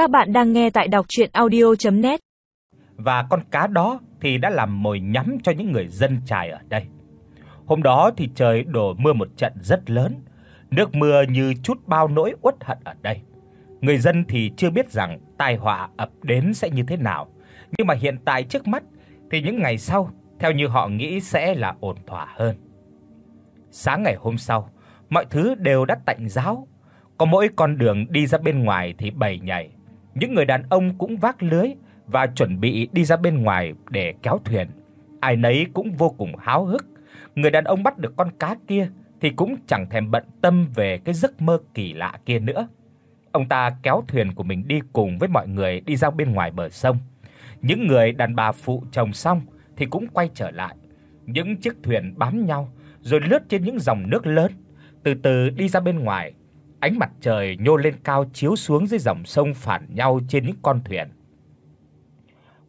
Các bạn đang nghe tại đọc audio net Và con cá đó thì đã làm mồi nhắm cho những người dân trài ở đây. Hôm đó thì trời đổ mưa một trận rất lớn, nước mưa như chút bao nỗi uất hận ở đây. Người dân thì chưa biết rằng tai họa ập đến sẽ như thế nào, nhưng mà hiện tại trước mắt thì những ngày sau theo như họ nghĩ sẽ là ổn thỏa hơn. Sáng ngày hôm sau, mọi thứ đều đã tạnh giáo, có mỗi con đường đi ra bên ngoài thì bầy nhảy. Những người đàn ông cũng vác lưới và chuẩn bị đi ra bên ngoài để kéo thuyền. Ai nấy cũng vô cùng háo hức. Người đàn ông bắt được con cá kia thì cũng chẳng thèm bận tâm về cái giấc mơ kỳ lạ kia nữa. Ông ta kéo thuyền của mình đi cùng với mọi người đi ra bên ngoài bờ sông. Những người đàn bà phụ chồng xong thì cũng quay trở lại. Những chiếc thuyền bám nhau rồi lướt trên những dòng nước lớn, từ từ đi ra bên ngoài. Ánh mặt trời nhô lên cao chiếu xuống dưới dòng sông phản nhau trên những con thuyền.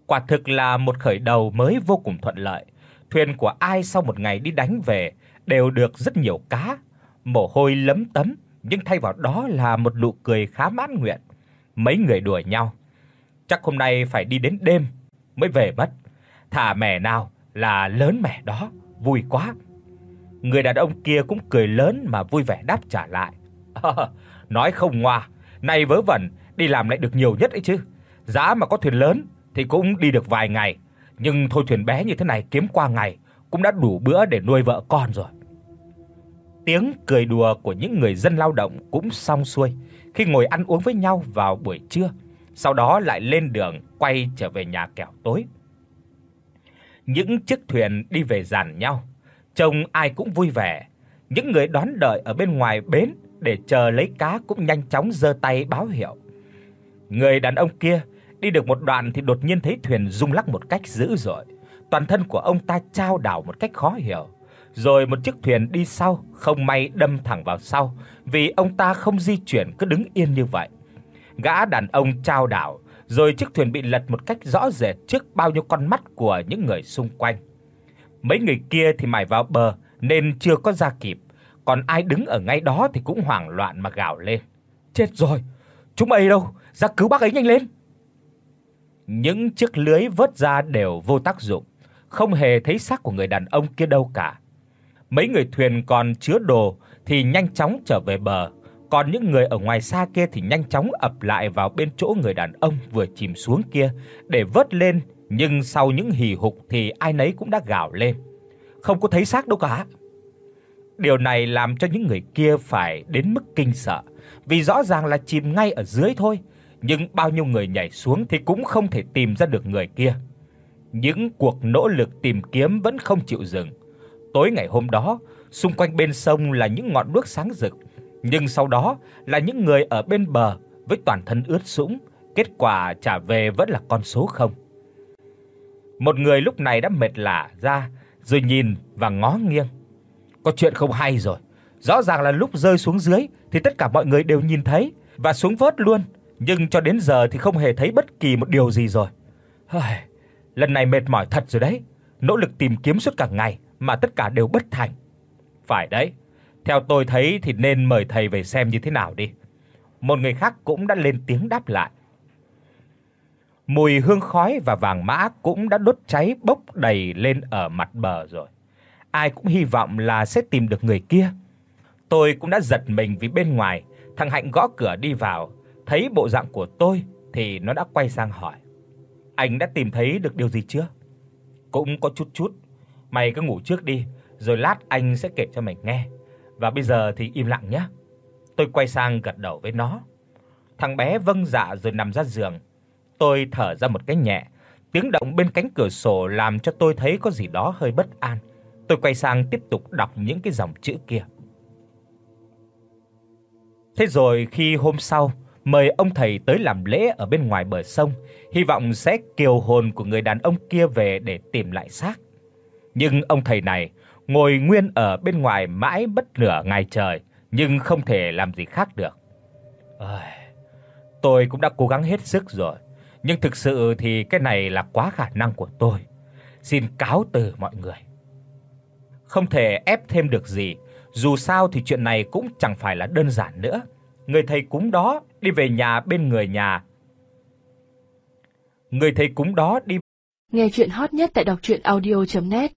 Quả thực là một khởi đầu mới vô cùng thuận lợi. Thuyền của ai sau một ngày đi đánh về đều được rất nhiều cá, mồ hôi lấm tấm, nhưng thay vào đó là một nụ cười khá mãn nguyện. Mấy người đùa nhau, chắc hôm nay phải đi đến đêm mới về mất. Thả mẻ nào là lớn mẻ đó, vui quá. Người đàn ông kia cũng cười lớn mà vui vẻ đáp trả lại. nói không ngoa, nay vớ vẩn, đi làm lại được nhiều nhất ấy chứ. Giá mà có thuyền lớn thì cũng đi được vài ngày, nhưng thôi thuyền bé như thế này kiếm qua ngày cũng đã đủ bữa để nuôi vợ con rồi. Tiếng cười đùa của những người dân lao động cũng xong xuôi khi ngồi ăn uống với nhau vào buổi trưa, sau đó lại lên đường quay trở về nhà kẻo tối. Những chiếc thuyền đi về dàn nhau, trông ai cũng vui vẻ. Những người đón đợi ở bên ngoài bến để chờ lấy cá cũng nhanh chóng giơ tay báo hiệu. Người đàn ông kia đi được một đoạn thì đột nhiên thấy thuyền rung lắc một cách dữ dội. Toàn thân của ông ta chao đảo một cách khó hiểu. Rồi một chiếc thuyền đi sau không may đâm thẳng vào sau, vì ông ta không di chuyển cứ đứng yên như vậy. Gã đàn ông chao đảo, rồi chiếc thuyền bị lật một cách rõ rệt trước bao nhiêu con mắt của những người xung quanh. Mấy người kia thì mải vào bờ nên chưa có ra kịp, còn ai đứng ở ngay đó thì cũng hoảng loạn mà gào lên. Chết rồi, chúng mày đâu, ra cứu bác ấy nhanh lên. Những chiếc lưới vớt ra đều vô tác dụng, không hề thấy xác của người đàn ông kia đâu cả. Mấy người thuyền còn chứa đồ thì nhanh chóng trở về bờ, còn những người ở ngoài xa kia thì nhanh chóng ập lại vào bên chỗ người đàn ông vừa chìm xuống kia để vớt lên, nhưng sau những hì hục thì ai nấy cũng đã gào lên. Không có thấy xác đâu cả. Điều này làm cho những người kia phải đến mức kinh sợ, vì rõ ràng là chìm ngay ở dưới thôi, nhưng bao nhiêu người nhảy xuống thì cũng không thể tìm ra được người kia. Những cuộc nỗ lực tìm kiếm vẫn không chịu dừng. Tối ngày hôm đó, xung quanh bên sông là những ngọn đuốc sáng rực, nhưng sau đó là những người ở bên bờ với toàn thân ướt sũng, kết quả trả về vẫn là con số không. Một người lúc này đã mệt lả ra, rồi nhìn và ngó nghiêng. Có chuyện không hay rồi. Rõ ràng là lúc rơi xuống dưới thì tất cả mọi người đều nhìn thấy và xuống vớt luôn, nhưng cho đến giờ thì không hề thấy bất kỳ một điều gì rồi. Hây, lần này mệt mỏi thật rồi đấy. Nỗ lực tìm kiếm suốt cả ngày mà tất cả đều bất thành. Phải đấy. Theo tôi thấy thì nên mời thầy về xem như thế nào đi. Một người khác cũng đã lên tiếng đáp lại. Mùi hương khói và vàng mã cũng đã đốt cháy bốc đầy lên ở mặt bờ rồi. Ai cũng hy vọng là sẽ tìm được người kia. Tôi cũng đã giật mình vì bên ngoài, thằng Hạnh gõ cửa đi vào, thấy bộ dạng của tôi thì nó đã quay sang hỏi: "Anh đã tìm thấy được điều gì chưa?" "Cũng có chút chút. Mày cứ ngủ trước đi, rồi lát anh sẽ kể cho mày nghe. Và bây giờ thì im lặng nhé." Tôi quay sang gật đầu với nó. Thằng bé vâng dạ rồi nằm ra giường. Tôi thở ra một cái nhẹ, tiếng động bên cánh cửa sổ làm cho tôi thấy có gì đó hơi bất an. Tôi quay sang tiếp tục đọc những cái dòng chữ kia. Thế rồi khi hôm sau mời ông thầy tới làm lễ ở bên ngoài bờ sông, hy vọng sẽ kiều hồn của người đàn ông kia về để tìm lại xác. Nhưng ông thầy này ngồi nguyên ở bên ngoài mãi bất nửa ngày trời, nhưng không thể làm gì khác được. Ôi, tôi cũng đã cố gắng hết sức rồi, nhưng thực sự thì cái này là quá khả năng của tôi. Xin cáo từ mọi người không thể ép thêm được gì, dù sao thì chuyện này cũng chẳng phải là đơn giản nữa. Người thầy cúng đó đi về nhà bên người nhà. Người thầy cúng đó đi Nghe chuyện hot nhất tại đọc audio net